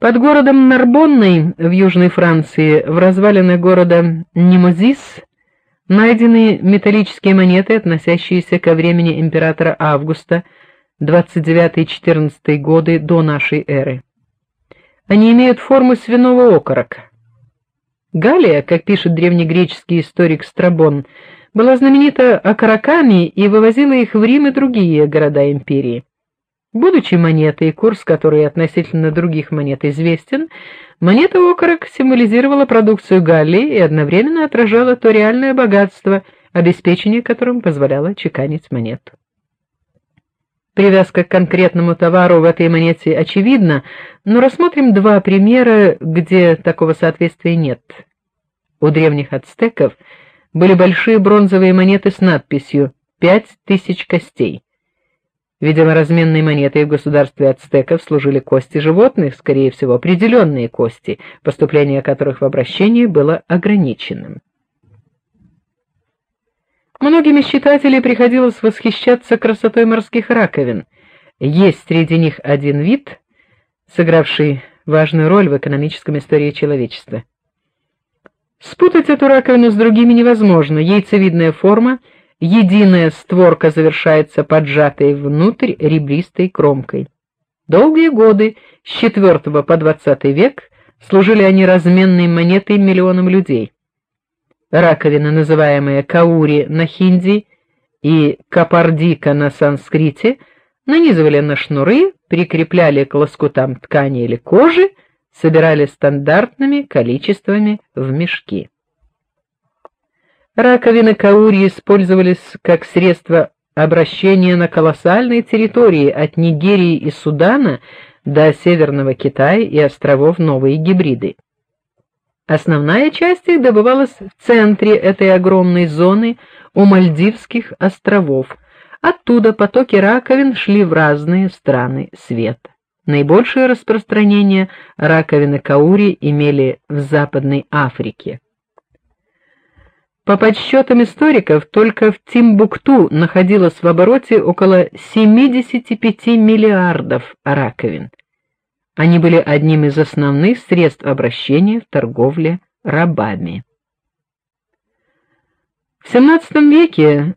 Под городом Нарбонной в Южной Франции, в развалинах города Немозис, найдены металлические монеты, относящиеся ко времени императора Августа 29-14 годы до нашей эры. Они имеют форму свиного окорока. Галия, как пишет древнегреческий историк Страбон, была знаменита окороками и вывозила их в Рим и другие города империи. Будучи монетой, курс которой относительно других монет известен, монета окорок символизировала продукцию Галлии и одновременно отражала то реальное богатство, обеспечение которым позволяло чеканить монету. Привязка к конкретному товару в этой монете очевидна, но рассмотрим два примера, где такого соответствия нет. У древних ацтеков были большие бронзовые монеты с надписью «Пять тысяч костей». Видимо, разменной монетой в государстве ацтеков служили кости животных, скорее всего, определенные кости, поступление которых в обращение было ограниченным. Многим из читателей приходилось восхищаться красотой морских раковин. Есть среди них один вид, сыгравший важную роль в экономическом истории человечества. Спутать эту раковину с другими невозможно. Яйцевидная форма — единая створка завершается поджатой внутрь ребристой кромкой. Долгие годы с IV по XX век служили они разменной монетой миллионам людей. Раковина, называемая каури на хинди и капардика на санскрите, нанизывали на шнуры, прикрепляли к лоскутам ткани или кожи, собирали стандартными количествами в мешки. Раковины каури использовались как средство обращения на колоссальной территории от Нигерии и Судана до Северного Китая и островов Новой Гибриды. Основная часть их добывалась в центре этой огромной зоны у Мальдивских островов. Оттуда потоки раковин шли в разные страны света. Наибольшее распространение раковины каури имели в Западной Африке. По подсчетам историков, только в Тимбукту находилось в обороте около 75 миллиардов раковин. Они были одним из основных средств обращения в торговле рабами. В XVII веке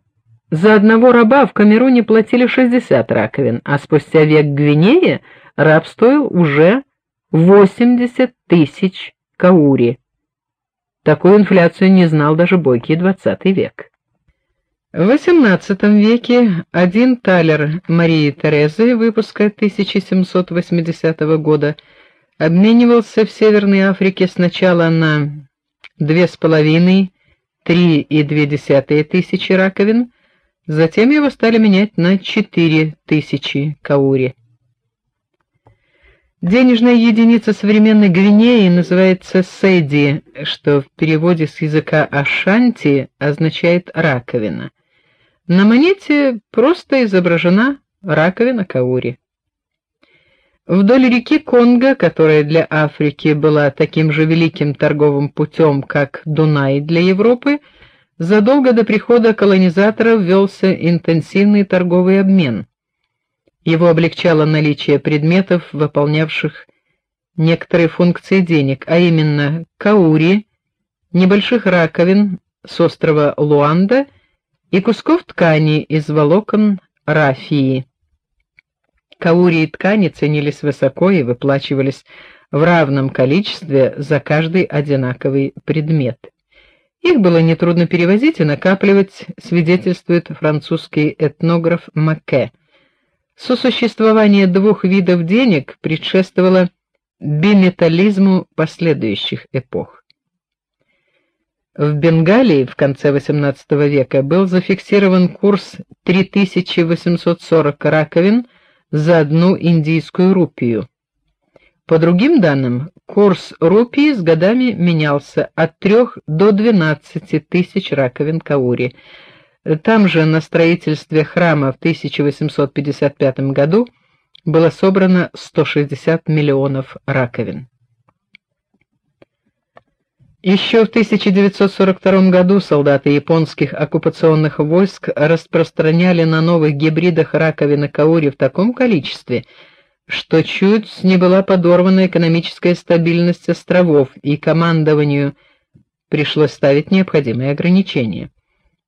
за одного раба в Камеруне платили 60 раковин, а спустя век в Гвинее раб стоил уже 80 тысяч каури, Такую инфляцию не знал даже бойкий XX век. В XVIII веке один талер Марии Терезы выпуска 1780 года обменивался в Северной Африке сначала на две с половиной, три и две десятые тысячи раковин, затем его стали менять на четыре тысячи каури. Денежная единица современной Гвинеи называется седи, что в переводе с языка ашанти означает раковина. На монете просто изображена раковина каури. Вдоль реки Конго, которая для Африки была таким же великим торговым путем, как Дунай для Европы, задолго до прихода колонизаторов велся интенсивный торговый обмен. Его облегчало наличие предметов, выполнявших некоторые функции денег, а именно каури, небольших раковин с острова Луанда и кусков ткани из волокон рафии. Каури и ткани ценились высоко и выплачивались в равном количестве за каждый одинаковый предмет. Их было нетрудно перевозить и накапливать, свидетельствует французский этнограф Маке. Сосуществование двух видов денег предшествовало биметаллизму последующих эпох. В Бенгалии в конце XVIII века был зафиксирован курс 3840 раковин за одну индийскую рупию. По другим данным, курс рупии с годами менялся от 3 до 12 тысяч раковин каури. Там же на строительстве храма в 1855 году было собрано 160 миллионов раковин. Еще в 1942 году солдаты японских оккупационных войск распространяли на новых гибридах раковины каури в таком количестве, что чуть не была подорвана экономическая стабильность островов, и командованию пришлось ставить необходимые ограничения.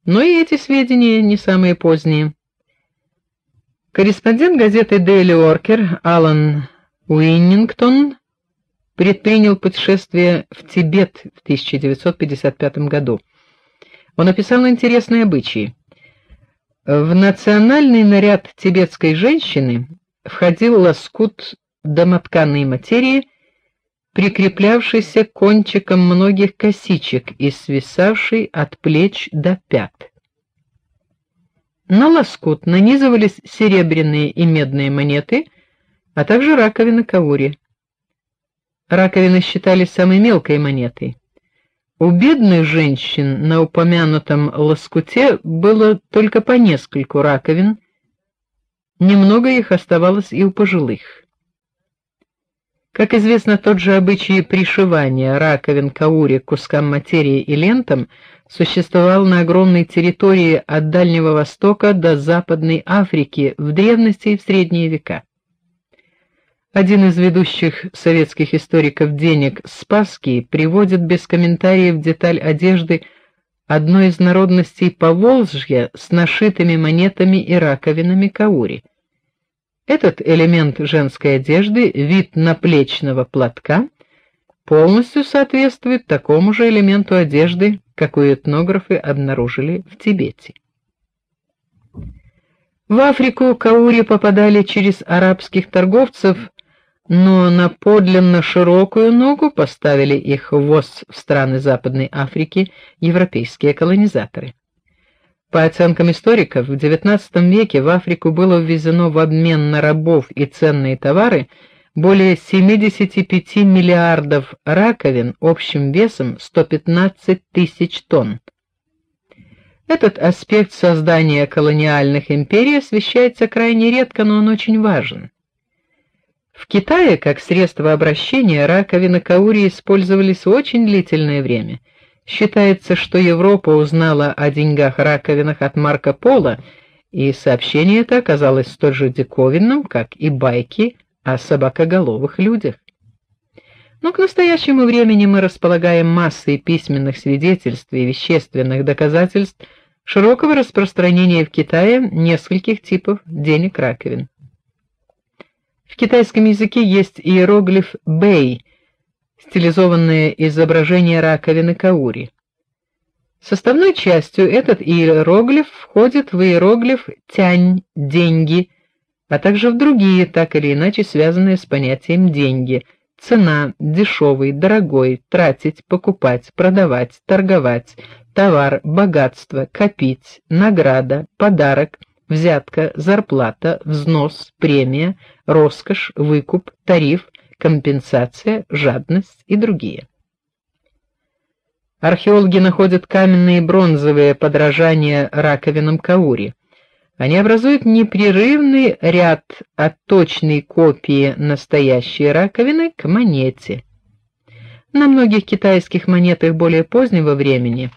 Но и эти сведения не самые поздние. Корреспондент газеты Daily Worker Алан Уиннингтон предпринял путешествие в Тибет в 1955 году. Он описал интересные обычаи. В национальный наряд тибетской женщины входил лоскут домотканной материи, прикреплявшийся кончиком многих косичек и свисавший от плеч до пят. На лоскут нанизывались серебряные и медные монеты, а также раковины каури. Раковины считались самой мелкой монетой. У бедных женщин на упомянутом лоскуте было только по нескольку раковин, немного их оставалось и у пожилых. Как известно, тот же обычай пришивания раковин каури к кускам материи и лентам существовал на огромной территории от Дальнего Востока до Западной Африки в древности и в средние века. Один из ведущих советских историков денег Спасский приводит без комментариев деталь одежды одной из народностей Поволжья с нашитыми монетами и раковинами каури. Этот элемент женской одежды, вид наплечного платка, полностью соответствует такому же элементу одежды, какой этнографы обнаружили в Тибете. В Африку каури попадали через арабских торговцев но на подлинно широкую ногу поставили их ввоз в страны Западной Африки европейские колонизаторы. По оценкам историков, в XIX веке в Африку было ввезено в обмен на рабов и ценные товары более 75 миллиардов раковин общим весом 115 тысяч тонн. Этот аспект создания колониальных империй освещается крайне редко, но он очень важен. В Китае как средство обращения раковины каури использовались очень длительное время. Считается, что Европа узнала о деньгах-раковинах от Марко Поло, и сообщение это оказалось столь же диковинным, как и байки о собакоголовых людях. Но к настоящему времени мы располагаем массой письменных свидетельств и вещественных доказательств широкого распространения в Китае нескольких типов денег-раковин. В китайском языке есть иероглиф бэй, стилизованное изображение раковины каури. Составной частью этот иероглиф входит в иероглиф тянь деньги, а также в другие, так или иначе связанные с понятием деньги: цена, дешевый, дорогой, тратить, покупать, продавать, торговать, товар, богатство, копить, награда, подарок, взятка, зарплата, взнос, премия, роскошь, выкуп, тариф, компенсация, жадность и другие. Археологи находят каменные и бронзовые подражания раковинам каури. Они образуют непрерывный ряд от точной копии настоящей раковины к монете. На многих китайских монетах более позднего времени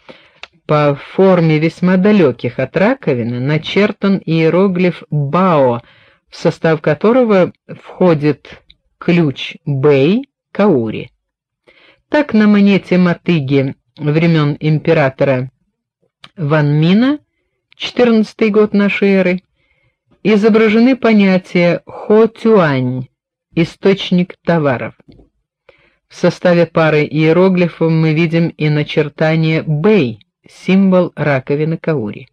по форме весьма далеких от раковины начертан иероглиф бао, в состав которого входит ключ бэй каури. Так на монете мотыги времен императора Ванмина, 14 год нашей эры, изображены понятия хо-тюань источник товаров. В составе пары иероглифов мы видим и начертание бэй символ раковины каури.